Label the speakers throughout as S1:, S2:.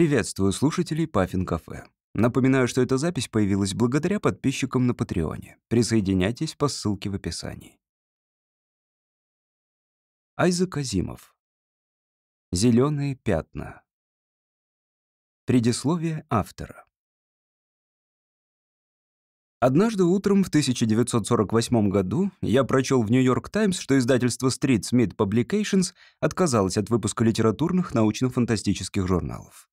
S1: Приветствую слушателей Паффин Кафе. Напоминаю, что эта запись появилась благодаря подписчикам на Патреоне. Присоединяйтесь по ссылке в описании. Айзек Азимов. Зеленые пятна. Предисловие автора. Однажды утром в 1948 году я прочел в «Нью-Йорк Таймс», что издательство Street Smith Publications отказалось от выпуска литературных научно-фантастических журналов.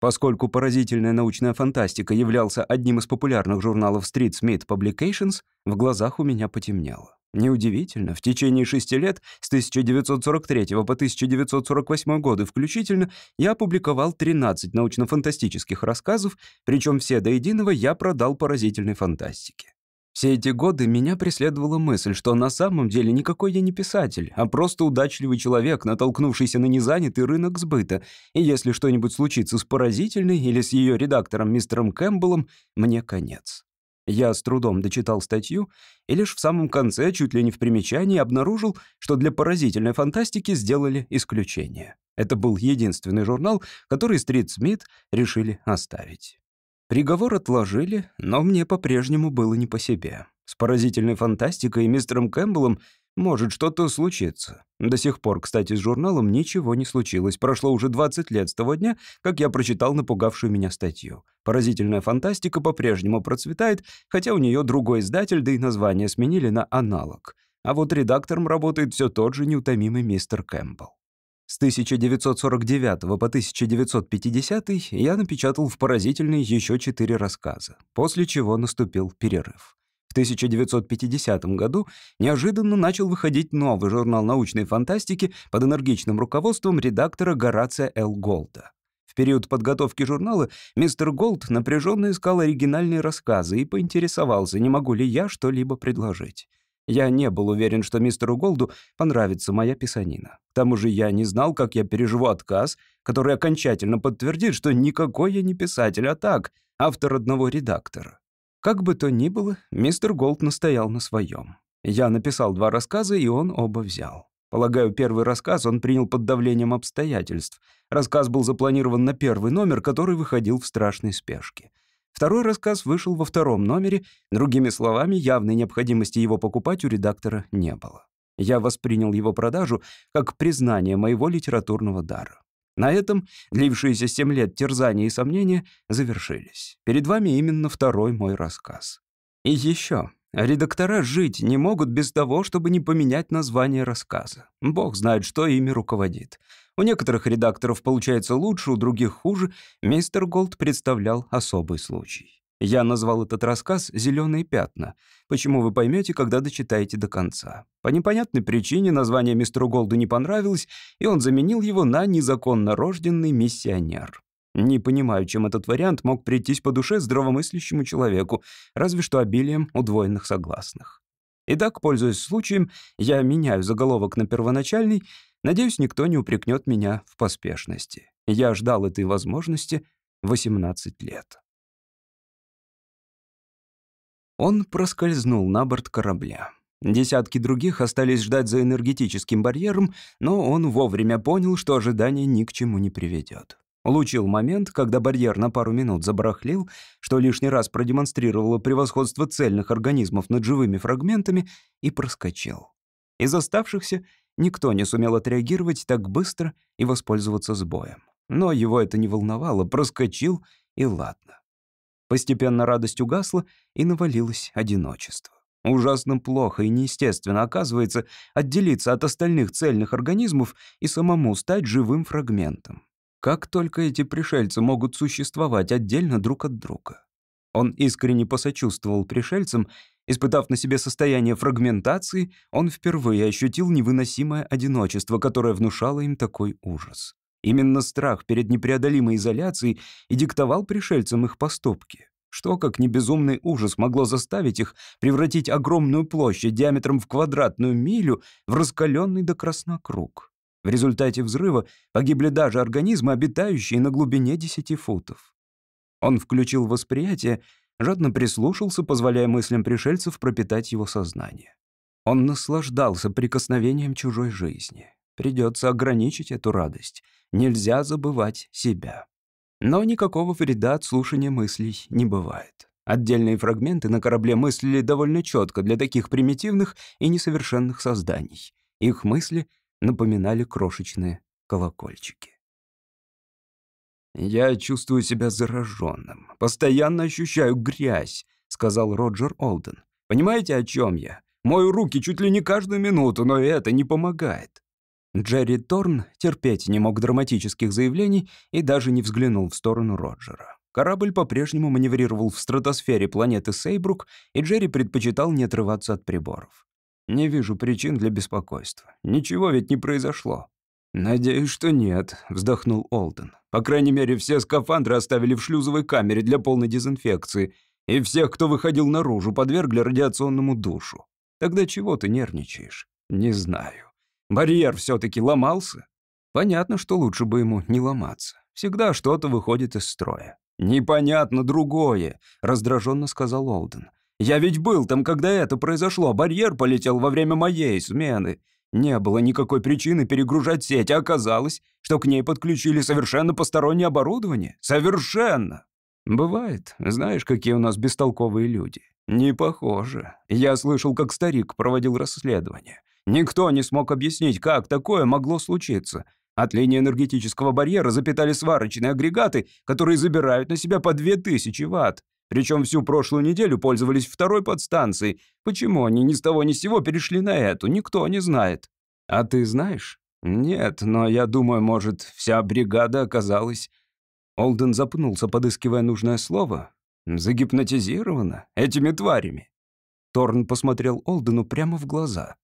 S1: Поскольку поразительная научная фантастика являлся одним из популярных журналов Street Smith Publications, в глазах у меня потемнело. Неудивительно, в течение шести лет, с 1943 по 1948 годы включительно, я опубликовал 13 научно-фантастических рассказов, причем все до единого я продал поразительной фантастике. Все эти годы меня преследовала мысль, что на самом деле никакой я не писатель, а просто удачливый человек, натолкнувшийся на незанятый рынок сбыта, и если что-нибудь случится с поразительной или с ее редактором мистером Кэмпбеллом, мне конец. Я с трудом дочитал статью и лишь в самом конце, чуть ли не в примечании, обнаружил, что для поразительной фантастики сделали исключение. Это был единственный журнал, который Стрит Смит решили оставить. Приговор отложили, но мне по-прежнему было не по себе. С поразительной фантастикой и мистером Кэмпбеллом может что-то случиться. До сих пор, кстати, с журналом ничего не случилось. Прошло уже 20 лет с того дня, как я прочитал напугавшую меня статью. Поразительная фантастика по-прежнему процветает, хотя у нее другой издатель, да и название сменили на аналог. А вот редактором работает все тот же неутомимый мистер Кэмпбелл. С 1949 по 1950 я напечатал в поразительные еще четыре рассказа, после чего наступил перерыв. В 1950 году неожиданно начал выходить новый журнал научной фантастики под энергичным руководством редактора Горация Л. Голда. В период подготовки журнала мистер Голд напряженно искал оригинальные рассказы и поинтересовался, не могу ли я что-либо предложить. Я не был уверен, что мистеру Голду понравится моя писанина. К тому же я не знал, как я переживу отказ, который окончательно подтвердит, что никакой я не писатель, а так, автор одного редактора. Как бы то ни было, мистер Голд настоял на своем. Я написал два рассказа, и он оба взял. Полагаю, первый рассказ он принял под давлением обстоятельств. Рассказ был запланирован на первый номер, который выходил в страшной спешке. Второй рассказ вышел во втором номере, другими словами, явной необходимости его покупать у редактора не было. Я воспринял его продажу как признание моего литературного дара. На этом длившиеся семь лет терзания и сомнения завершились. Перед вами именно второй мой рассказ. И еще. Редактора жить не могут без того, чтобы не поменять название рассказа. Бог знает, что ими руководит. У некоторых редакторов получается лучше, у других хуже. Мистер Голд представлял особый случай. Я назвал этот рассказ «Зеленые пятна». Почему вы поймете, когда дочитаете до конца. По непонятной причине название мистеру Голду не понравилось, и он заменил его на «Незаконно рожденный миссионер». Не понимаю, чем этот вариант мог прийтись по душе здравомыслящему человеку, разве что обилием удвоенных согласных. Итак, пользуясь случаем, я меняю заголовок на первоначальный. Надеюсь, никто не упрекнет меня в поспешности. Я ждал этой возможности 18 лет. Он проскользнул на борт корабля. Десятки других остались ждать за энергетическим барьером, но он вовремя понял, что ожидание ни к чему не приведет. Улучил момент, когда барьер на пару минут забарахлил, что лишний раз продемонстрировало превосходство цельных организмов над живыми фрагментами, и проскочил. Из оставшихся никто не сумел отреагировать так быстро и воспользоваться сбоем. Но его это не волновало, проскочил, и ладно. Постепенно радость угасла, и навалилось одиночество. Ужасно плохо и неестественно, оказывается, отделиться от остальных цельных организмов и самому стать живым фрагментом. Как только эти пришельцы могут существовать отдельно друг от друга? Он искренне посочувствовал пришельцам, испытав на себе состояние фрагментации, он впервые ощутил невыносимое одиночество, которое внушало им такой ужас. Именно страх перед непреодолимой изоляцией и диктовал пришельцам их поступки. Что, как не безумный ужас, могло заставить их превратить огромную площадь диаметром в квадратную милю в раскаленный до красна круг? В результате взрыва погибли даже организмы, обитающие на глубине 10 футов. Он включил восприятие, жадно прислушался, позволяя мыслям пришельцев пропитать его сознание. Он наслаждался прикосновением чужой жизни. Придется ограничить эту радость. Нельзя забывать себя. Но никакого вреда от слушания мыслей не бывает. Отдельные фрагменты на корабле мыслили довольно четко для таких примитивных и несовершенных созданий. Их мысли напоминали крошечные колокольчики. «Я чувствую себя зараженным. Постоянно ощущаю грязь», — сказал Роджер Олден. «Понимаете, о чем я? Мою руки чуть ли не каждую минуту, но это не помогает». Джерри Торн терпеть не мог драматических заявлений и даже не взглянул в сторону Роджера. Корабль по-прежнему маневрировал в стратосфере планеты Сейбрук, и Джерри предпочитал не отрываться от приборов. «Не вижу причин для беспокойства. Ничего ведь не произошло». «Надеюсь, что нет», — вздохнул Олден. «По крайней мере, все скафандры оставили в шлюзовой камере для полной дезинфекции, и всех, кто выходил наружу, подвергли радиационному душу. Тогда чего ты нервничаешь? Не знаю. Барьер все-таки ломался? Понятно, что лучше бы ему не ломаться. Всегда что-то выходит из строя. «Непонятно другое», — раздраженно сказал Олден. «Я ведь был там, когда это произошло. Барьер полетел во время моей смены. Не было никакой причины перегружать сеть, а оказалось, что к ней подключили совершенно постороннее оборудование. Совершенно!» «Бывает. Знаешь, какие у нас бестолковые люди?» «Не похоже. Я слышал, как старик проводил расследование. Никто не смог объяснить, как такое могло случиться. От линии энергетического барьера запитали сварочные агрегаты, которые забирают на себя по 2000 ватт. Причем всю прошлую неделю пользовались второй подстанцией. Почему они ни с того ни с сего перешли на эту, никто не знает. А ты знаешь? Нет, но я думаю, может, вся бригада оказалась... Олден запнулся, подыскивая нужное слово. Загипнотизирована этими тварями. Торн посмотрел Олдену прямо в глаза.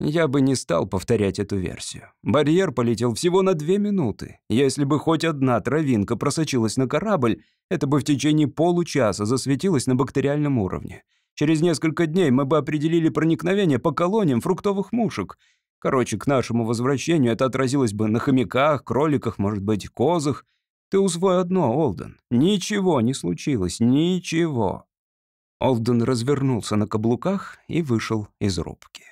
S1: Я бы не стал повторять эту версию. Барьер полетел всего на две минуты. Если бы хоть одна травинка просочилась на корабль, это бы в течение получаса засветилось на бактериальном уровне. Через несколько дней мы бы определили проникновение по колониям фруктовых мушек. Короче, к нашему возвращению это отразилось бы на хомяках, кроликах, может быть, козах. Ты усвой одно, Олден. Ничего не случилось, ничего. Олден развернулся на каблуках и вышел из рубки.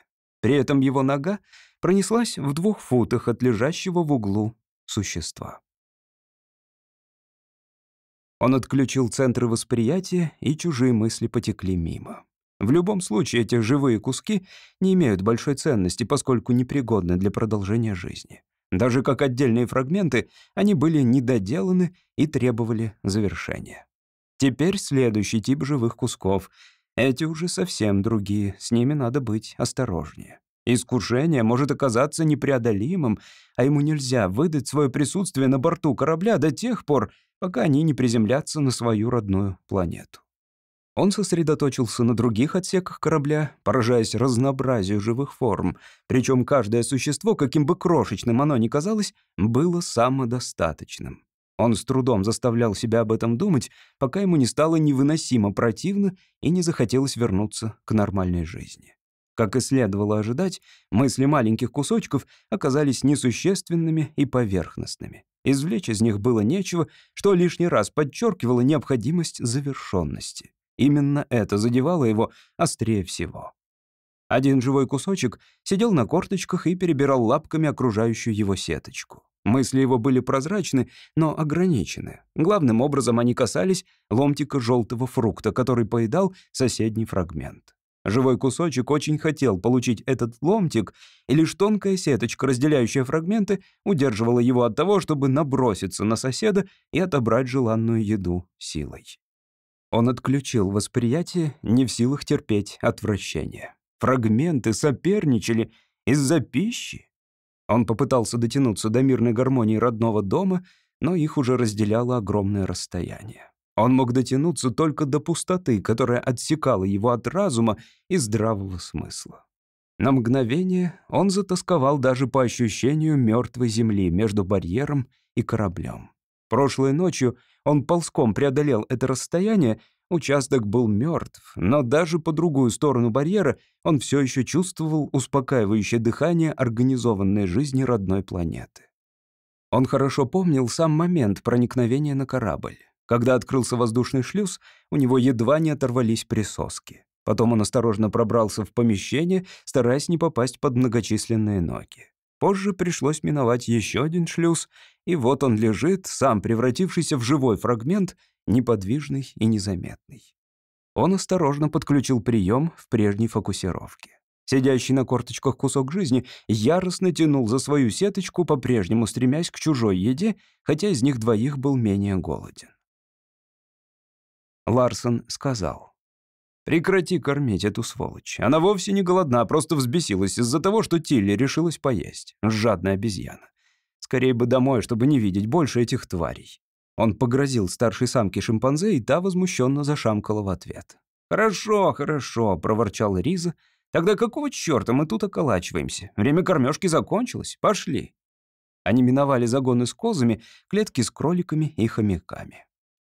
S1: При этом его нога пронеслась в двух футах от лежащего в углу существа. Он отключил центры восприятия, и чужие мысли потекли мимо. В любом случае, эти живые куски не имеют большой ценности, поскольку непригодны для продолжения жизни. Даже как отдельные фрагменты, они были недоделаны и требовали завершения. Теперь следующий тип живых кусков — эти уже совсем другие, с ними надо быть осторожнее. Искушение может оказаться непреодолимым, а ему нельзя выдать свое присутствие на борту корабля до тех пор, пока они не приземлятся на свою родную планету. Он сосредоточился на других отсеках корабля, поражаясь разнообразию живых форм, причем каждое существо, каким бы крошечным оно ни казалось, было самодостаточным. Он с трудом заставлял себя об этом думать, пока ему не стало невыносимо противно и не захотелось вернуться к нормальной жизни. Как и следовало ожидать, мысли маленьких кусочков оказались несущественными и поверхностными. Извлечь из них было нечего, что лишний раз подчеркивало необходимость завершенности. Именно это задевало его острее всего. Один живой кусочек сидел на корточках и перебирал лапками окружающую его сеточку. Мысли его были прозрачны, но ограничены. Главным образом они касались ломтика желтого фрукта, который поедал соседний фрагмент. Живой кусочек очень хотел получить этот ломтик, и лишь тонкая сеточка, разделяющая фрагменты, удерживала его от того, чтобы наброситься на соседа и отобрать желанную еду силой. Он отключил восприятие, не в силах терпеть отвращение. Фрагменты соперничали из-за пищи. Он попытался дотянуться до мирной гармонии родного дома, но их уже разделяло огромное расстояние. Он мог дотянуться только до пустоты, которая отсекала его от разума и здравого смысла. На мгновение он затасковал даже по ощущению мертвой земли между барьером и кораблем. Прошлой ночью он ползком преодолел это расстояние, участок был мертв, но даже по другую сторону барьера он все еще чувствовал успокаивающее дыхание организованной жизни родной планеты. Он хорошо помнил сам момент проникновения на корабль. Когда открылся воздушный шлюз, у него едва не оторвались присоски. Потом он осторожно пробрался в помещение, стараясь не попасть под многочисленные ноги. Позже пришлось миновать еще один шлюз, и вот он лежит, сам превратившийся в живой фрагмент, неподвижный и незаметный. Он осторожно подключил прием в прежней фокусировке. Сидящий на корточках кусок жизни яростно тянул за свою сеточку, по-прежнему стремясь к чужой еде, хотя из них двоих был менее голоден. Ларсон сказал. «Прекрати кормить эту сволочь. Она вовсе не голодна, а просто взбесилась из-за того, что Тилли решилась поесть. Жадная обезьяна. Скорее бы домой, чтобы не видеть больше этих тварей». Он погрозил старшей самке шимпанзе, и та возмущенно зашамкала в ответ. «Хорошо, хорошо», — проворчал Риза, — Тогда какого черта мы тут околачиваемся? Время кормежки закончилось. Пошли. Они миновали загоны с козами, клетки с кроликами и хомяками.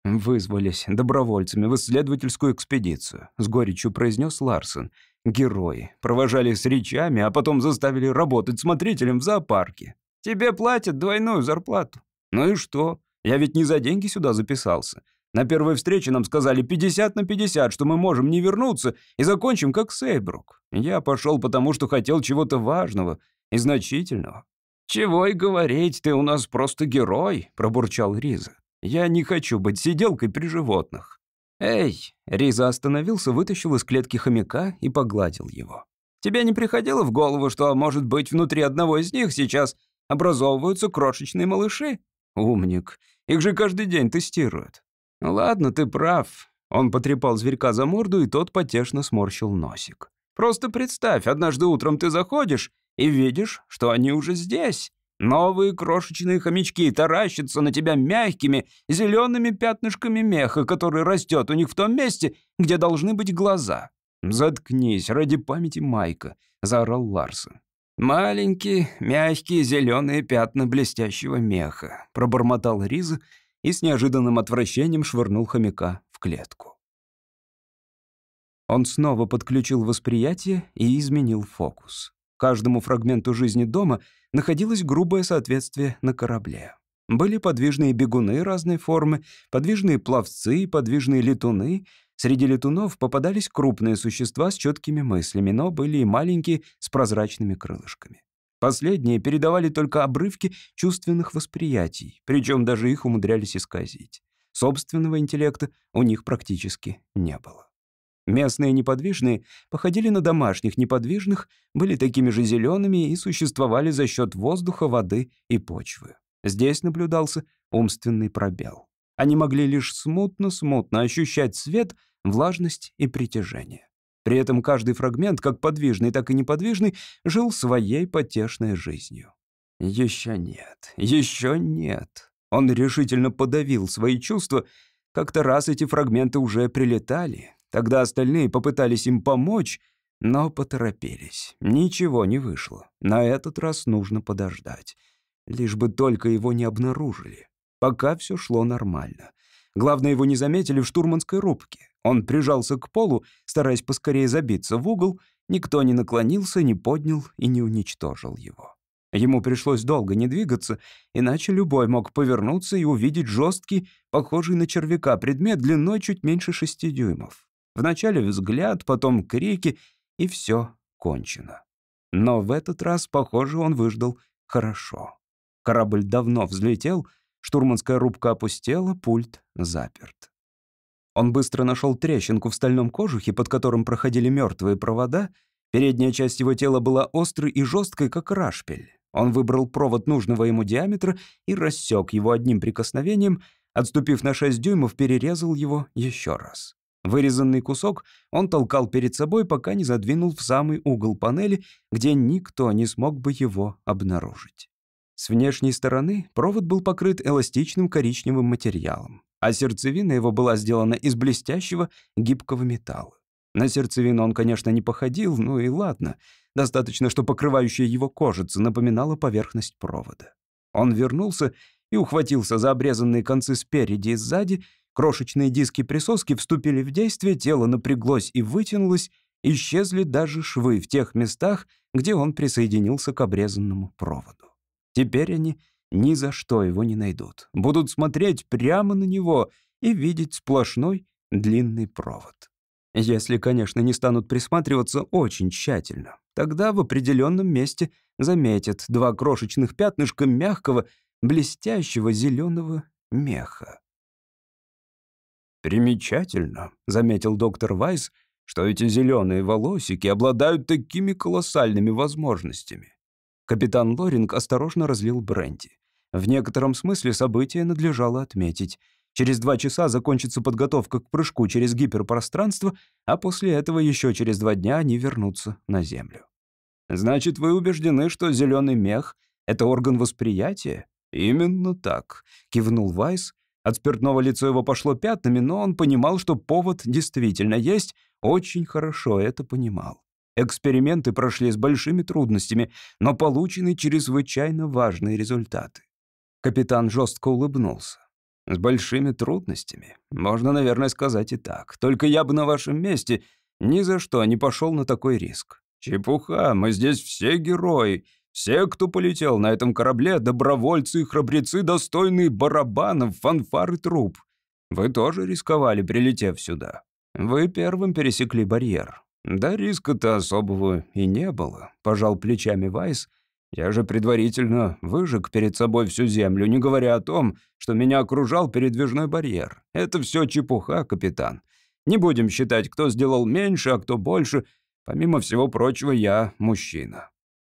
S1: «Вызвались добровольцами в исследовательскую экспедицию», — с горечью произнес Ларсон. «Герои. Провожали с речами, а потом заставили работать смотрителем в зоопарке. Тебе платят двойную зарплату. Ну и что? Я ведь не за деньги сюда записался. На первой встрече нам сказали 50 на 50, что мы можем не вернуться и закончим как Сейбрук. Я пошел потому, что хотел чего-то важного и значительного. «Чего и говорить, ты у нас просто герой», — пробурчал Риза. «Я не хочу быть сиделкой при животных». «Эй!» — Риза остановился, вытащил из клетки хомяка и погладил его. «Тебе не приходило в голову, что, может быть, внутри одного из них сейчас образовываются крошечные малыши?» «Умник. Их же каждый день тестируют. «Ладно, ты прав». Он потрепал зверька за морду, и тот потешно сморщил носик. «Просто представь, однажды утром ты заходишь и видишь, что они уже здесь. Новые крошечные хомячки таращатся на тебя мягкими, зелеными пятнышками меха, который растет у них в том месте, где должны быть глаза. «Заткнись, ради памяти Майка», — заорал Ларсон. «Маленькие, мягкие зеленые пятна блестящего меха», — пробормотал Риза и с неожиданным отвращением швырнул хомяка в клетку. Он снова подключил восприятие и изменил фокус. Каждому фрагменту жизни дома находилось грубое соответствие на корабле. Были подвижные бегуны разной формы, подвижные пловцы, подвижные летуны. Среди летунов попадались крупные существа с четкими мыслями, но были и маленькие с прозрачными крылышками. Последние передавали только обрывки чувственных восприятий, причем даже их умудрялись исказить. Собственного интеллекта у них практически не было. Местные неподвижные походили на домашних неподвижных, были такими же зелеными и существовали за счет воздуха, воды и почвы. Здесь наблюдался умственный пробел. Они могли лишь смутно-смутно ощущать свет, влажность и притяжение. При этом каждый фрагмент, как подвижный, так и неподвижный, жил своей потешной жизнью. Еще нет, еще нет. Он решительно подавил свои чувства. Как-то раз эти фрагменты уже прилетали. Тогда остальные попытались им помочь, но поторопились. Ничего не вышло. На этот раз нужно подождать. Лишь бы только его не обнаружили. Пока все шло нормально. Главное, его не заметили в штурманской рубке. Он прижался к полу, стараясь поскорее забиться в угол. Никто не наклонился, не поднял и не уничтожил его. Ему пришлось долго не двигаться, иначе любой мог повернуться и увидеть жесткий, похожий на червяка предмет длиной чуть меньше шести дюймов. Вначале взгляд, потом крики, и все кончено. Но в этот раз, похоже, он выждал хорошо. Корабль давно взлетел, штурманская рубка опустела, пульт заперт. Он быстро нашел трещинку в стальном кожухе, под которым проходили мертвые провода. Передняя часть его тела была острой и жесткой, как рашпиль. Он выбрал провод нужного ему диаметра и рассек его одним прикосновением, отступив на 6 дюймов, перерезал его еще раз. Вырезанный кусок он толкал перед собой, пока не задвинул в самый угол панели, где никто не смог бы его обнаружить. С внешней стороны провод был покрыт эластичным коричневым материалом а сердцевина его была сделана из блестящего гибкого металла. На сердцевину он, конечно, не походил, ну и ладно. Достаточно, что покрывающая его кожица напоминала поверхность провода. Он вернулся и ухватился за обрезанные концы спереди и сзади. Крошечные диски присоски вступили в действие, тело напряглось и вытянулось, исчезли даже швы в тех местах, где он присоединился к обрезанному проводу. Теперь они ни за что его не найдут. Будут смотреть прямо на него и видеть сплошной длинный провод. Если, конечно, не станут присматриваться очень тщательно. Тогда в определенном месте заметят два крошечных пятнышка мягкого, блестящего зеленого меха. «Примечательно», — заметил доктор Вайс, «что эти зеленые волосики обладают такими колоссальными возможностями». Капитан Лоринг осторожно разлил бренди. В некотором смысле событие надлежало отметить. Через два часа закончится подготовка к прыжку через гиперпространство, а после этого еще через два дня они вернутся на Землю. «Значит, вы убеждены, что зеленый мех — это орган восприятия?» «Именно так», — кивнул Вайс. От спиртного лицо его пошло пятнами, но он понимал, что повод действительно есть, очень хорошо это понимал. Эксперименты прошли с большими трудностями, но получены чрезвычайно важные результаты. Капитан жестко улыбнулся. С большими трудностями. Можно, наверное, сказать и так. Только я бы на вашем месте ни за что не пошел на такой риск. Чепуха, мы здесь все герои. Все, кто полетел на этом корабле, добровольцы и храбрецы, достойные барабанов, фанфар и труб. Вы тоже рисковали, прилетев сюда. Вы первым пересекли барьер. Да риска-то особого и не было, пожал плечами Вайс. Я же предварительно выжег перед собой всю землю, не говоря о том, что меня окружал передвижной барьер. Это все чепуха, капитан. Не будем считать, кто сделал меньше, а кто больше. Помимо всего прочего, я мужчина.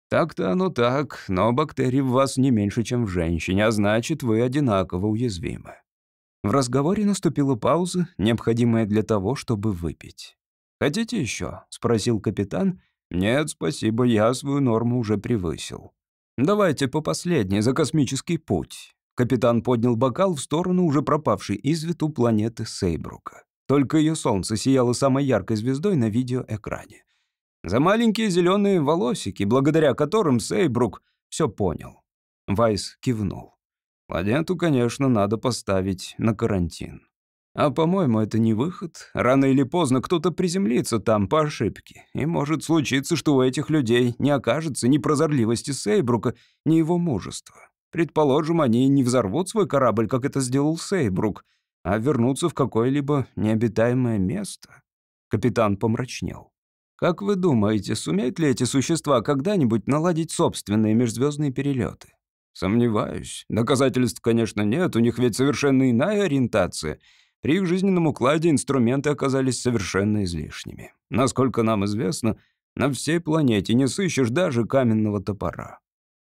S1: Так-то оно так, но бактерий в вас не меньше, чем в женщине, а значит, вы одинаково уязвимы. В разговоре наступила пауза, необходимая для того, чтобы выпить. «Хотите еще?» — спросил капитан, «Нет, спасибо, я свою норму уже превысил». «Давайте по последней, за космический путь». Капитан поднял бокал в сторону уже пропавшей из виду планеты Сейбрука. Только ее солнце сияло самой яркой звездой на видеоэкране. За маленькие зеленые волосики, благодаря которым Сейбрук все понял. Вайс кивнул. Планету, конечно, надо поставить на карантин. А, по-моему, это не выход. Рано или поздно кто-то приземлится там по ошибке. И может случиться, что у этих людей не окажется ни прозорливости Сейбрука, ни его мужества. Предположим, они не взорвут свой корабль, как это сделал Сейбрук, а вернутся в какое-либо необитаемое место. Капитан помрачнел. Как вы думаете, сумеют ли эти существа когда-нибудь наладить собственные межзвездные перелеты? Сомневаюсь. Доказательств, конечно, нет, у них ведь совершенно иная ориентация — при их жизненном укладе инструменты оказались совершенно излишними. Насколько нам известно, на всей планете не сыщешь даже каменного топора.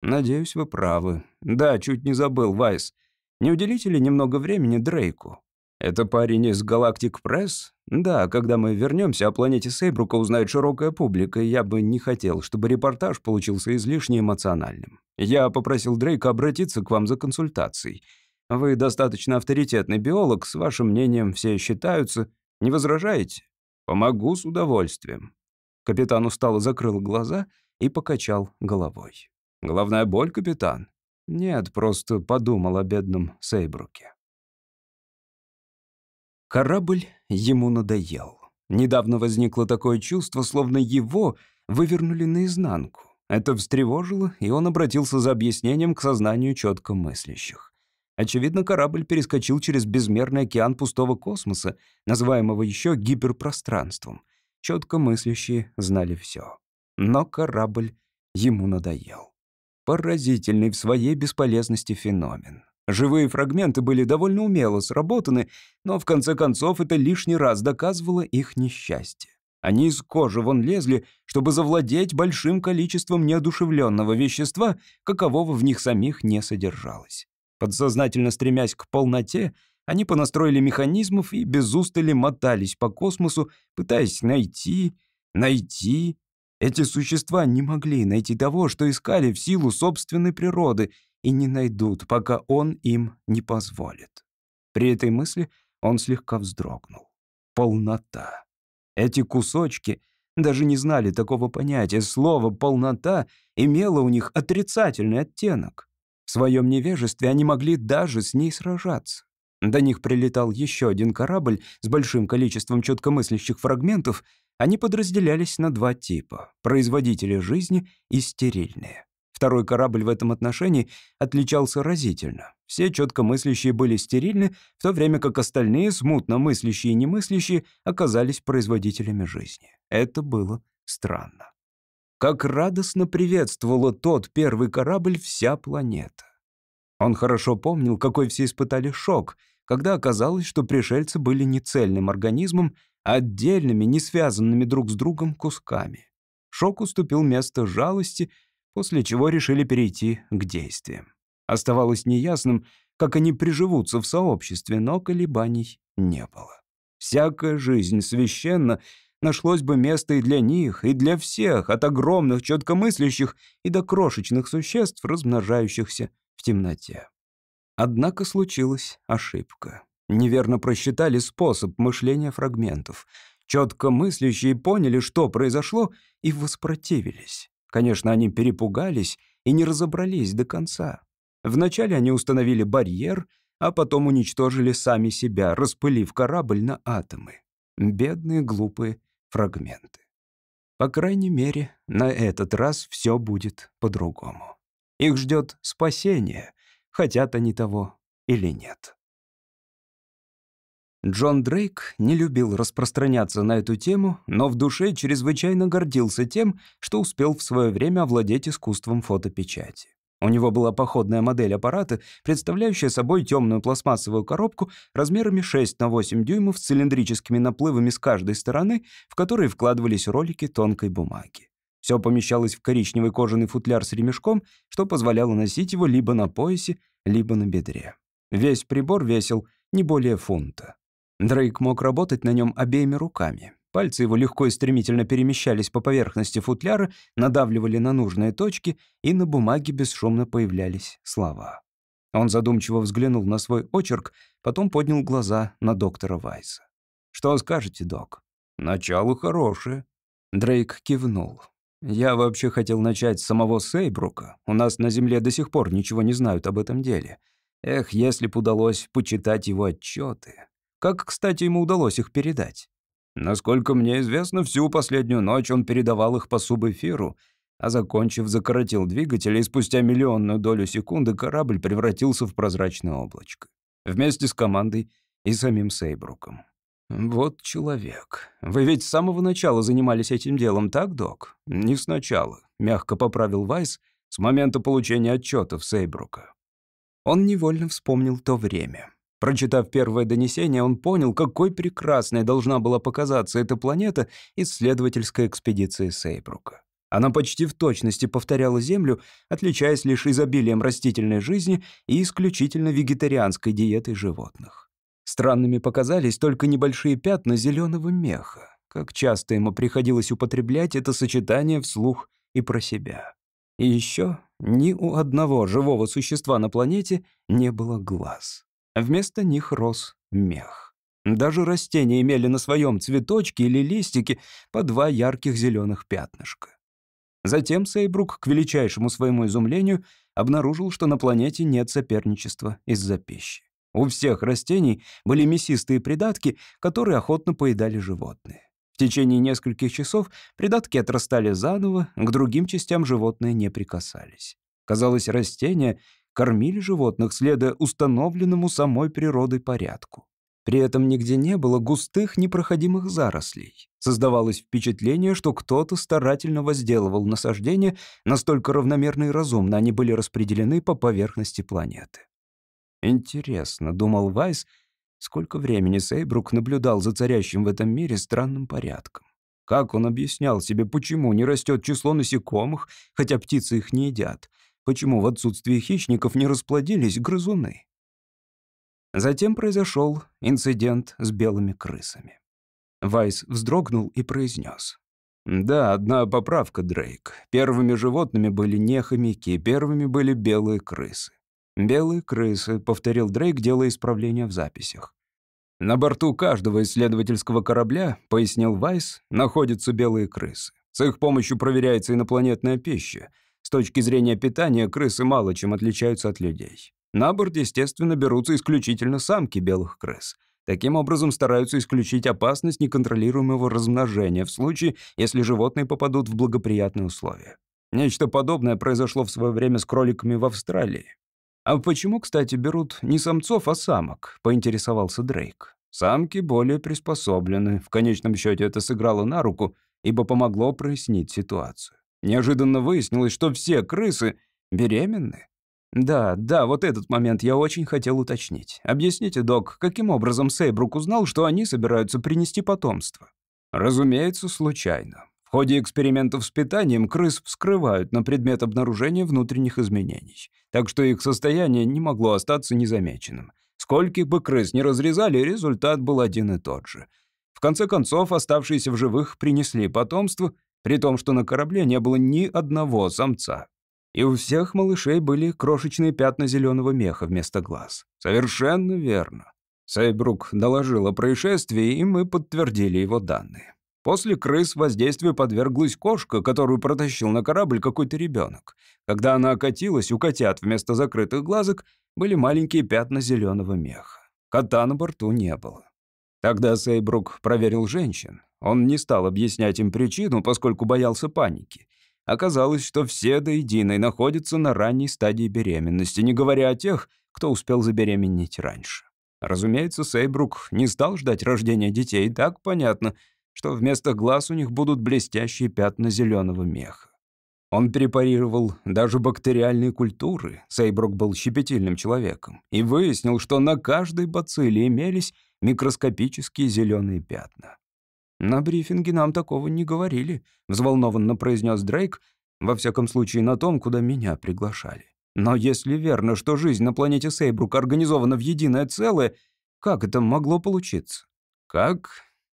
S1: Надеюсь, вы правы. Да, чуть не забыл, Вайс. Не уделите ли немного времени Дрейку? Это парень из Галактик Пресс? Да, когда мы вернемся, о планете Сейбрука узнает широкая публика, и я бы не хотел, чтобы репортаж получился излишне эмоциональным. Я попросил Дрейка обратиться к вам за консультацией. Вы достаточно авторитетный биолог, с вашим мнением все считаются. Не возражаете? Помогу с удовольствием». Капитан устало закрыл глаза и покачал головой. «Головная боль, капитан?» «Нет, просто подумал о бедном Сейбруке». Корабль ему надоел. Недавно возникло такое чувство, словно его вывернули наизнанку. Это встревожило, и он обратился за объяснением к сознанию четко мыслящих. Очевидно, корабль перескочил через безмерный океан пустого космоса, называемого еще гиперпространством. Четко мыслящие знали все. Но корабль ему надоел. Поразительный в своей бесполезности феномен. Живые фрагменты были довольно умело сработаны, но в конце концов это лишний раз доказывало их несчастье. Они из кожи вон лезли, чтобы завладеть большим количеством неодушевленного вещества, какового в них самих не содержалось. Подсознательно стремясь к полноте, они понастроили механизмов и без устали мотались по космосу, пытаясь найти, найти. Эти существа не могли найти того, что искали в силу собственной природы, и не найдут, пока он им не позволит. При этой мысли он слегка вздрогнул. Полнота. Эти кусочки даже не знали такого понятия. Слово «полнота» имело у них отрицательный оттенок. В своем невежестве они могли даже с ней сражаться. До них прилетал еще один корабль с большим количеством четкомыслящих фрагментов. Они подразделялись на два типа — производители жизни и стерильные. Второй корабль в этом отношении отличался разительно. Все четкомыслящие были стерильны, в то время как остальные, смутно мыслящие и немыслящие, оказались производителями жизни. Это было странно. Как радостно приветствовала тот первый корабль вся планета. Он хорошо помнил, какой все испытали шок, когда оказалось, что пришельцы были не цельным организмом, а отдельными, не связанными друг с другом кусками. Шок уступил место жалости, после чего решили перейти к действиям. Оставалось неясным, как они приживутся в сообществе, но колебаний не было. Всякая жизнь священна, нашлось бы место и для них, и для всех, от огромных, четкомыслящих и до крошечных существ, размножающихся в темноте. Однако случилась ошибка. Неверно просчитали способ мышления фрагментов. Четко мыслящие поняли, что произошло, и воспротивились. Конечно, они перепугались и не разобрались до конца. Вначале они установили барьер, а потом уничтожили сами себя, распылив корабль на атомы. Бедные глупые фрагменты. По крайней мере, на этот раз все будет по-другому. Их ждет спасение, хотят они того или нет. Джон Дрейк не любил распространяться на эту тему, но в душе чрезвычайно гордился тем, что успел в свое время овладеть искусством фотопечати. У него была походная модель аппарата, представляющая собой темную пластмассовую коробку размерами 6 на 8 дюймов с цилиндрическими наплывами с каждой стороны, в которые вкладывались ролики тонкой бумаги. Все помещалось в коричневый кожаный футляр с ремешком, что позволяло носить его либо на поясе, либо на бедре. Весь прибор весил не более фунта. Дрейк мог работать на нем обеими руками. Пальцы его легко и стремительно перемещались по поверхности футляра, надавливали на нужные точки, и на бумаге бесшумно появлялись слова. Он задумчиво взглянул на свой очерк, потом поднял глаза на доктора Вайса. «Что скажете, док?» «Начало хорошее». Дрейк кивнул. «Я вообще хотел начать с самого Сейбрука. У нас на Земле до сих пор ничего не знают об этом деле. Эх, если б удалось почитать его отчеты. Как, кстати, ему удалось их передать? Насколько мне известно, всю последнюю ночь он передавал их по субэфиру, а закончив, закоротил двигатель, и спустя миллионную долю секунды корабль превратился в прозрачное облачко. Вместе с командой и самим Сейбруком. «Вот человек. Вы ведь с самого начала занимались этим делом, так, док?» «Не сначала», — мягко поправил Вайс, «с момента получения отчетов Сейбрука». Он невольно вспомнил то время. Прочитав первое донесение, он понял, какой прекрасной должна была показаться эта планета исследовательской экспедиции Сейбрука. Она почти в точности повторяла Землю, отличаясь лишь изобилием растительной жизни и исключительно вегетарианской диетой животных. Странными показались только небольшие пятна зеленого меха. Как часто ему приходилось употреблять это сочетание вслух и про себя. И еще ни у одного живого существа на планете не было глаз. Вместо них рос мех. Даже растения имели на своем цветочке или листике по два ярких зеленых пятнышка. Затем Сейбрук, к величайшему своему изумлению, обнаружил, что на планете нет соперничества из-за пищи. У всех растений были мясистые придатки, которые охотно поедали животные. В течение нескольких часов придатки отрастали заново, к другим частям животные не прикасались. Казалось, растения кормили животных, следуя установленному самой природой порядку. При этом нигде не было густых непроходимых зарослей. Создавалось впечатление, что кто-то старательно возделывал насаждения, настолько равномерно и разумно они были распределены по поверхности планеты. «Интересно», — думал Вайс, сколько времени Сейбрук наблюдал за царящим в этом мире странным порядком. Как он объяснял себе, почему не растет число насекомых, хотя птицы их не едят, почему в отсутствие хищников не расплодились грызуны. Затем произошел инцидент с белыми крысами. Вайс вздрогнул и произнес. «Да, одна поправка, Дрейк. Первыми животными были не хомяки, первыми были белые крысы». «Белые крысы», — повторил Дрейк, делая исправления в записях. «На борту каждого исследовательского корабля, — пояснил Вайс, — находятся белые крысы. С их помощью проверяется инопланетная пища. С точки зрения питания крысы мало чем отличаются от людей. На борт, естественно, берутся исключительно самки белых крыс. Таким образом стараются исключить опасность неконтролируемого размножения в случае, если животные попадут в благоприятные условия. Нечто подобное произошло в свое время с кроликами в Австралии. «А почему, кстати, берут не самцов, а самок?» — поинтересовался Дрейк. «Самки более приспособлены. В конечном счете это сыграло на руку, ибо помогло прояснить ситуацию. Неожиданно выяснилось, что все крысы беременны. Да, да, вот этот момент я очень хотел уточнить. Объясните, док, каким образом Сейбрук узнал, что они собираются принести потомство? Разумеется, случайно. В ходе экспериментов с питанием крыс вскрывают на предмет обнаружения внутренних изменений, так что их состояние не могло остаться незамеченным. Скольких бы крыс не разрезали, результат был один и тот же. В конце концов, оставшиеся в живых принесли потомство, при том, что на корабле не было ни одного самца. И у всех малышей были крошечные пятна зеленого меха вместо глаз. Совершенно верно. Сейбрук доложил о происшествии, и мы подтвердили его данные. После крыс воздействию подверглась кошка, которую протащил на корабль какой-то ребенок. Когда она окатилась, у котят вместо закрытых глазок были маленькие пятна зеленого меха. Кота на борту не было. Тогда Сейбрук проверил женщин. Он не стал объяснять им причину, поскольку боялся паники. Оказалось, что все до единой находятся на ранней стадии беременности, не говоря о тех, кто успел забеременеть раньше. Разумеется, Сейбрук не стал ждать рождения детей, так понятно — что вместо глаз у них будут блестящие пятна зеленого меха. Он препарировал даже бактериальные культуры, Сейбрук был щепетильным человеком, и выяснил, что на каждой бацилле имелись микроскопические зеленые пятна. «На брифинге нам такого не говорили», — взволнованно произнес Дрейк, во всяком случае на том, куда меня приглашали. «Но если верно, что жизнь на планете Сейбрук организована в единое целое, как это могло получиться?» «Как?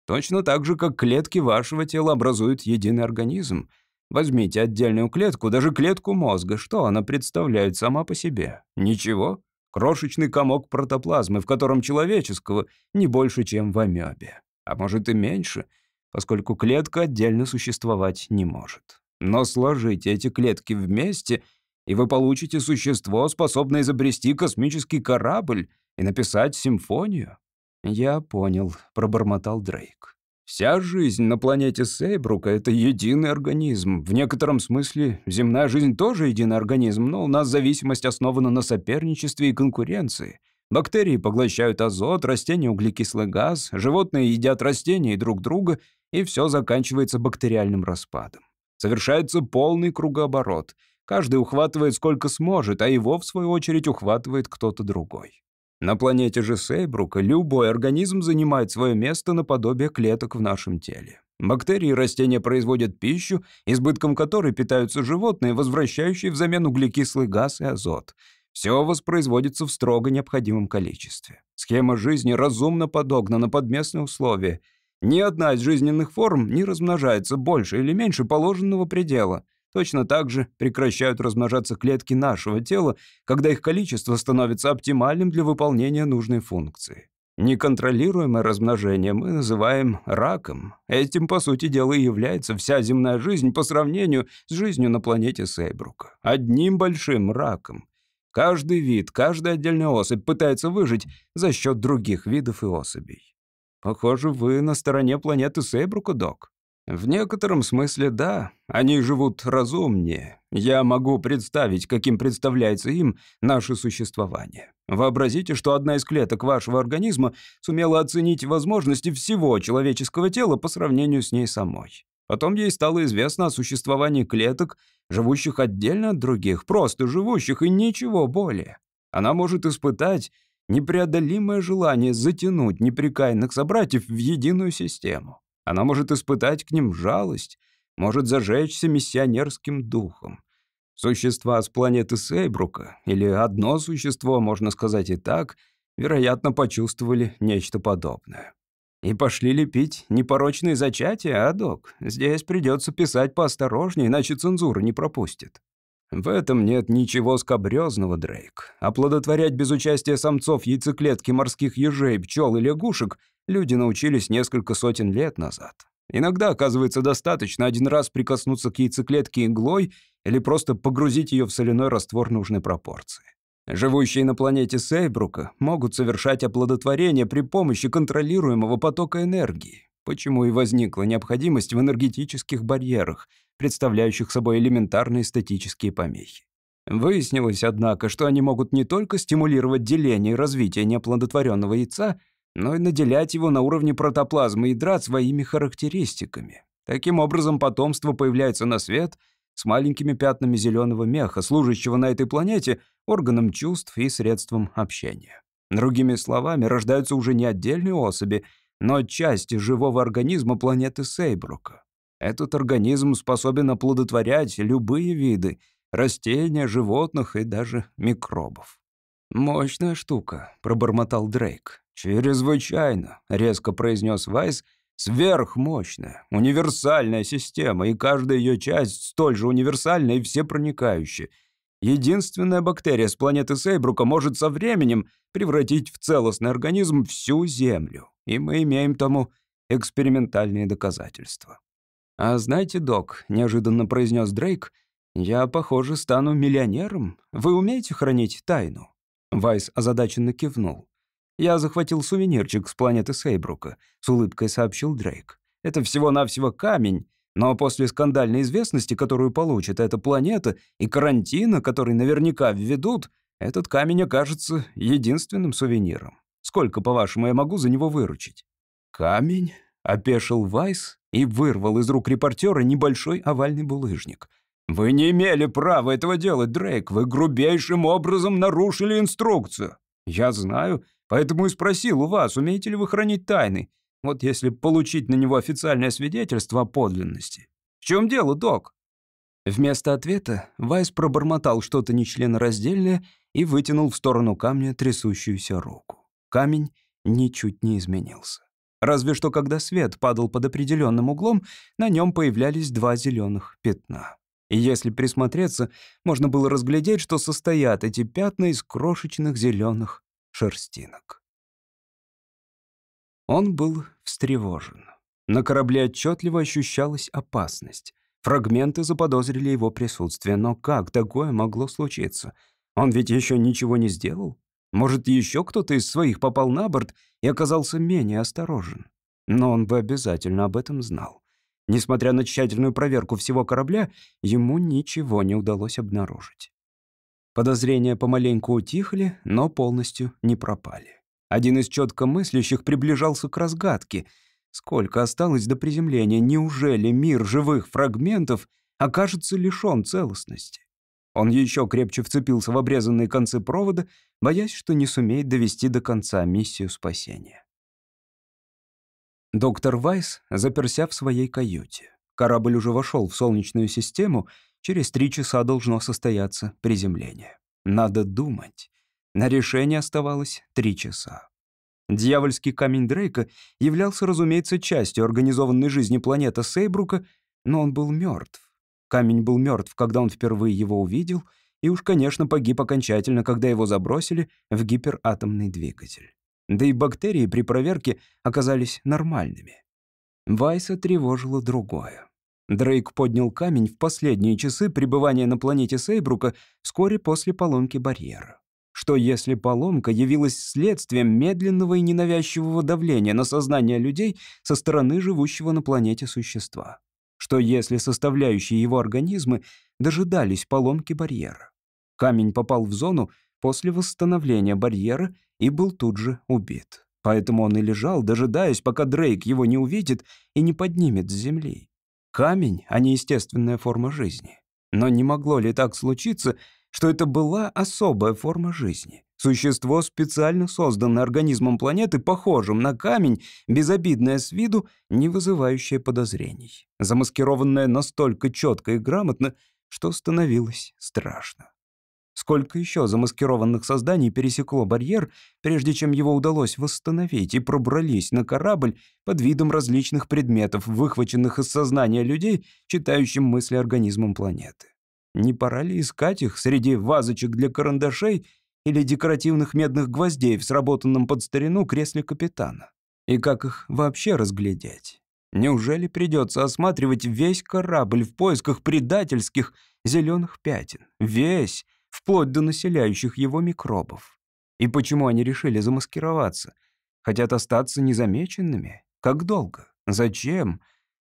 S1: Точно так же, как клетки вашего тела образуют единый организм. Возьмите отдельную клетку, даже клетку мозга. Что она представляет сама по себе? Ничего. Крошечный комок протоплазмы, в котором человеческого не больше, чем в амебе. А может и меньше, поскольку клетка отдельно существовать не может. Но сложите эти клетки вместе, и вы получите существо, способное изобрести космический корабль и написать симфонию. «Я понял», — пробормотал Дрейк. «Вся жизнь на планете Сейбрука — это единый организм. В некотором смысле земная жизнь тоже единый организм, но у нас зависимость основана на соперничестве и конкуренции. Бактерии поглощают азот, растения — углекислый газ, животные едят растения и друг друга, и все заканчивается бактериальным распадом. Совершается полный кругооборот. Каждый ухватывает сколько сможет, а его, в свою очередь, ухватывает кто-то другой. На планете же Сейбрука любой организм занимает свое место наподобие клеток в нашем теле. Бактерии и растения производят пищу, избытком которой питаются животные, возвращающие взамен углекислый газ и азот. Все воспроизводится в строго необходимом количестве. Схема жизни разумно подогнана под местные условия. Ни одна из жизненных форм не размножается больше или меньше положенного предела — Точно так же прекращают размножаться клетки нашего тела, когда их количество становится оптимальным для выполнения нужной функции. Неконтролируемое размножение мы называем раком. Этим, по сути дела, и является вся земная жизнь по сравнению с жизнью на планете Сейбрука. Одним большим раком. Каждый вид, каждая отдельная особь пытается выжить за счет других видов и особей. Похоже, вы на стороне планеты Сейбрука, док. В некотором смысле да, они живут разумнее. Я могу представить, каким представляется им наше существование. Вообразите, что одна из клеток вашего организма сумела оценить возможности всего человеческого тела по сравнению с ней самой. Потом ей стало известно о существовании клеток, живущих отдельно от других, просто живущих и ничего более. Она может испытать непреодолимое желание затянуть неприкаянных собратьев в единую систему. Она может испытать к ним жалость, может зажечься миссионерским духом. Существа с планеты Сейбрука, или одно существо, можно сказать и так, вероятно, почувствовали нечто подобное. И пошли лепить непорочные зачатия, а, док? Здесь придется писать поосторожнее, иначе цензура не пропустит. В этом нет ничего скобрёзного, Дрейк. Оплодотворять без участия самцов яйцеклетки морских ежей, пчел и лягушек люди научились несколько сотен лет назад. Иногда оказывается достаточно один раз прикоснуться к яйцеклетке иглой или просто погрузить ее в соляной раствор нужной пропорции. Живущие на планете Сейбрука могут совершать оплодотворение при помощи контролируемого потока энергии, почему и возникла необходимость в энергетических барьерах, представляющих собой элементарные статические помехи. Выяснилось, однако, что они могут не только стимулировать деление и развитие неоплодотворенного яйца, но и наделять его на уровне протоплазмы ядра своими характеристиками. Таким образом, потомство появляется на свет с маленькими пятнами зеленого меха, служащего на этой планете органом чувств и средством общения. Другими словами, рождаются уже не отдельные особи, но части живого организма планеты Сейбрука. Этот организм способен оплодотворять любые виды — растения, животных и даже микробов. «Мощная штука», — пробормотал Дрейк. «Чрезвычайно», — резко произнес Вайс, — «сверхмощная, универсальная система, и каждая ее часть столь же универсальна и всепроникающая. Единственная бактерия с планеты Сейбрука может со временем превратить в целостный организм всю Землю, и мы имеем тому экспериментальные доказательства». «А знаете, док», — неожиданно произнес Дрейк, — «я, похоже, стану миллионером. Вы умеете хранить тайну?» Вайс озадаченно кивнул. «Я захватил сувенирчик с планеты Сейбрука», — с улыбкой сообщил Дрейк. «Это всего-навсего камень, но после скандальной известности, которую получит эта планета, и карантина, который наверняка введут, этот камень окажется единственным сувениром. Сколько, по-вашему, я могу за него выручить?» «Камень?» — опешил Вайс и вырвал из рук репортера небольшой овальный булыжник — «Вы не имели права этого делать, Дрейк. Вы грубейшим образом нарушили инструкцию. Я знаю, поэтому и спросил у вас, умеете ли вы хранить тайны. Вот если получить на него официальное свидетельство о подлинности. В чем дело, док?» Вместо ответа Вайс пробормотал что-то нечленораздельное и вытянул в сторону камня трясущуюся руку. Камень ничуть не изменился. Разве что когда свет падал под определенным углом, на нем появлялись два зеленых пятна. И если присмотреться, можно было разглядеть, что состоят эти пятна из крошечных зеленых шерстинок. Он был встревожен. На корабле отчетливо ощущалась опасность. Фрагменты заподозрили его присутствие, но как такое могло случиться? Он ведь еще ничего не сделал? Может, еще кто-то из своих попал на борт и оказался менее осторожен? Но он бы обязательно об этом знал. Несмотря на тщательную проверку всего корабля, ему ничего не удалось обнаружить. Подозрения помаленьку утихли, но полностью не пропали. Один из четко мыслящих приближался к разгадке. Сколько осталось до приземления? Неужели мир живых фрагментов окажется лишён целостности? Он еще крепче вцепился в обрезанные концы провода, боясь, что не сумеет довести до конца миссию спасения. Доктор Вайс заперся в своей каюте. Корабль уже вошел в Солнечную систему, через три часа должно состояться приземление. Надо думать. На решение оставалось три часа. Дьявольский камень Дрейка являлся, разумеется, частью организованной жизни планеты Сейбрука, но он был мертв. Камень был мертв, когда он впервые его увидел, и уж, конечно, погиб окончательно, когда его забросили в гиператомный двигатель. Да и бактерии при проверке оказались нормальными. Вайса тревожило другое. Дрейк поднял камень в последние часы пребывания на планете Сейбрука вскоре после поломки барьера. Что если поломка явилась следствием медленного и ненавязчивого давления на сознание людей со стороны живущего на планете существа? Что если составляющие его организмы дожидались поломки барьера? Камень попал в зону после восстановления барьера и был тут же убит. Поэтому он и лежал, дожидаясь, пока Дрейк его не увидит и не поднимет с земли. Камень, а не естественная форма жизни. Но не могло ли так случиться, что это была особая форма жизни? Существо, специально созданное организмом планеты, похожим на камень, безобидное с виду, не вызывающее подозрений. Замаскированное настолько четко и грамотно, что становилось страшно. Сколько еще замаскированных созданий пересекло барьер, прежде чем его удалось восстановить, и пробрались на корабль под видом различных предметов, выхваченных из сознания людей, читающим мысли организмом планеты. Не пора ли искать их среди вазочек для карандашей или декоративных медных гвоздей в сработанном под старину кресле капитана? И как их вообще разглядеть? Неужели придется осматривать весь корабль в поисках предательских зеленых пятен? Весь, вплоть до населяющих его микробов. И почему они решили замаскироваться? Хотят остаться незамеченными? Как долго? Зачем?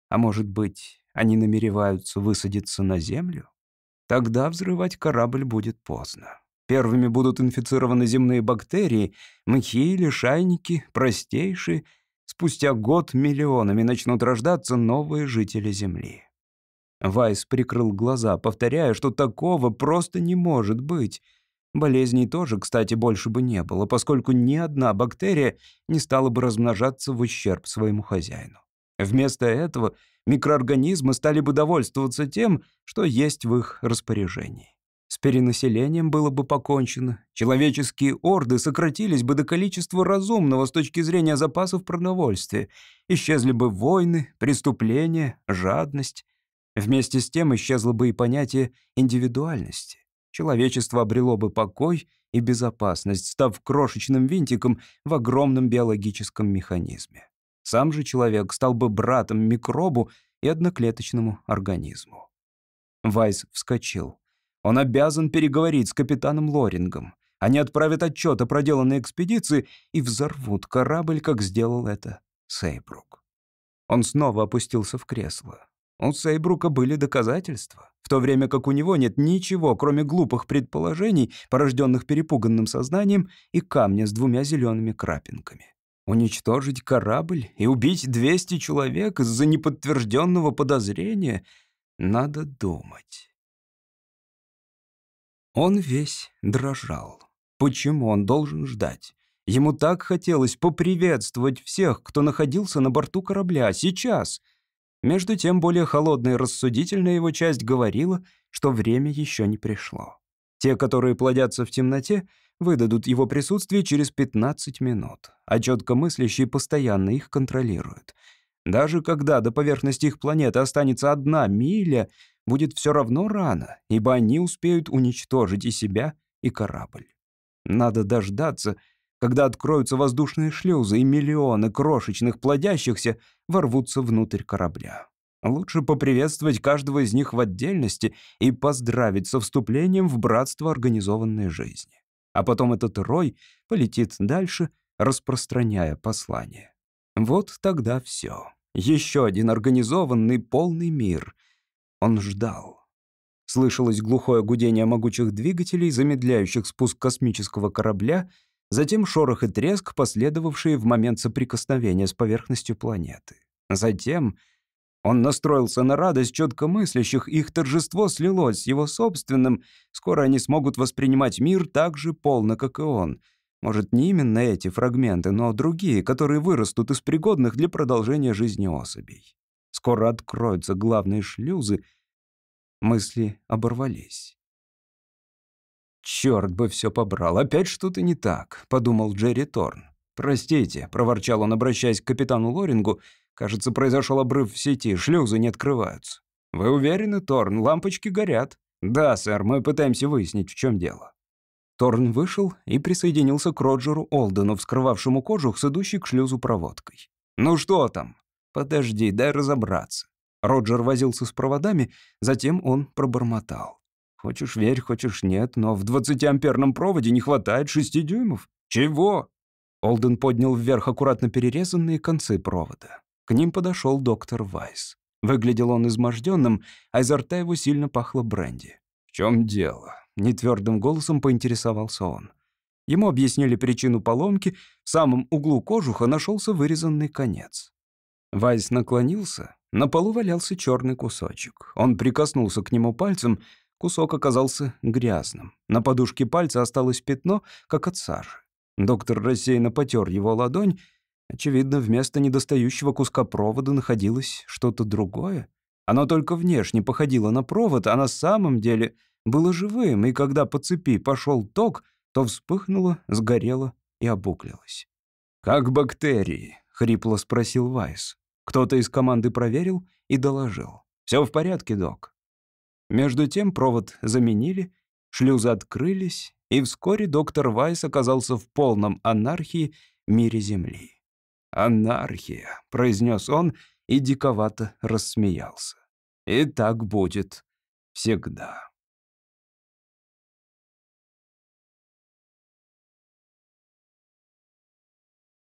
S1: А может быть, они намереваются высадиться на Землю? Тогда взрывать корабль будет поздно. Первыми будут инфицированы земные бактерии, мхи, лишайники, простейшие. Спустя год миллионами начнут рождаться новые жители Земли. Вайс прикрыл глаза, повторяя, что такого просто не может быть. Болезней тоже, кстати, больше бы не было, поскольку ни одна бактерия не стала бы размножаться в ущерб своему хозяину. Вместо этого микроорганизмы стали бы довольствоваться тем, что есть в их распоряжении. С перенаселением было бы покончено, человеческие орды сократились бы до количества разумного с точки зрения запасов продовольствия, исчезли бы войны, преступления, жадность. Вместе с тем исчезло бы и понятие индивидуальности. Человечество обрело бы покой и безопасность, став крошечным винтиком в огромном биологическом механизме. Сам же человек стал бы братом микробу и одноклеточному организму. Вайс вскочил. Он обязан переговорить с капитаном Лорингом. Они отправят отчет о проделанной экспедиции и взорвут корабль, как сделал это Сейбрук. Он снова опустился в кресло. У Сейбрука были доказательства, в то время как у него нет ничего, кроме глупых предположений, порожденных перепуганным сознанием и камня с двумя зелеными крапинками. Уничтожить корабль и убить 200 человек из-за неподтвержденного подозрения — надо думать. Он весь дрожал. Почему он должен ждать? Ему так хотелось поприветствовать всех, кто находился на борту корабля сейчас. Между тем, более холодная и рассудительная его часть говорила, что время еще не пришло. Те, которые плодятся в темноте, выдадут его присутствие через 15 минут, а четко мыслящие постоянно их контролируют. Даже когда до поверхности их планеты останется одна миля, будет все равно рано, ибо они успеют уничтожить и себя, и корабль. Надо дождаться, когда откроются воздушные шлюзы, и миллионы крошечных плодящихся ворвутся внутрь корабля. Лучше поприветствовать каждого из них в отдельности и поздравить со вступлением в братство организованной жизни а потом этот рой полетит дальше, распространяя послание. Вот тогда все. Еще один организованный полный мир. Он ждал. Слышалось глухое гудение могучих двигателей, замедляющих спуск космического корабля, затем шорох и треск, последовавшие в момент соприкосновения с поверхностью планеты. Затем он настроился на радость четко мыслящих, их торжество слилось с его собственным. Скоро они смогут воспринимать мир так же полно, как и он. Может, не именно эти фрагменты, но другие, которые вырастут из пригодных для продолжения жизни особей. Скоро откроются главные шлюзы. Мысли оборвались. «Чёрт бы все побрал, опять что-то не так», — подумал Джерри Торн. «Простите», — проворчал он, обращаясь к капитану Лорингу, Кажется, произошел обрыв в сети, шлюзы не открываются. Вы уверены, Торн, лампочки горят? Да, сэр, мы пытаемся выяснить, в чем дело. Торн вышел и присоединился к Роджеру Олдену, вскрывавшему кожух с к шлюзу проводкой. «Ну что там?» «Подожди, дай разобраться». Роджер возился с проводами, затем он пробормотал. «Хочешь верь, хочешь нет, но в 20-амперном проводе не хватает шести дюймов». «Чего?» Олден поднял вверх аккуратно перерезанные концы провода. К ним подошел доктор Вайс. Выглядел он изможденным, а изо рта его сильно пахло бренди. «В чем дело?» — нетвердым голосом поинтересовался он. Ему объяснили причину поломки, в самом углу кожуха нашелся вырезанный конец. Вайс наклонился, на полу валялся черный кусочек. Он прикоснулся к нему пальцем, кусок оказался грязным. На подушке пальца осталось пятно, как от сажи. Доктор рассеянно потер его ладонь Очевидно, вместо недостающего куска провода находилось что-то другое. Оно только внешне походило на провод, а на самом деле было живым, и когда по цепи пошел ток, то вспыхнуло, сгорело и обуклилось. «Как бактерии?» — хрипло спросил Вайс. Кто-то из команды проверил и доложил. «Все в порядке, док». Между тем провод заменили, шлюзы открылись, и вскоре доктор Вайс оказался в полном анархии мире Земли. «Анархия», — произнес он и диковато рассмеялся. «И так будет всегда».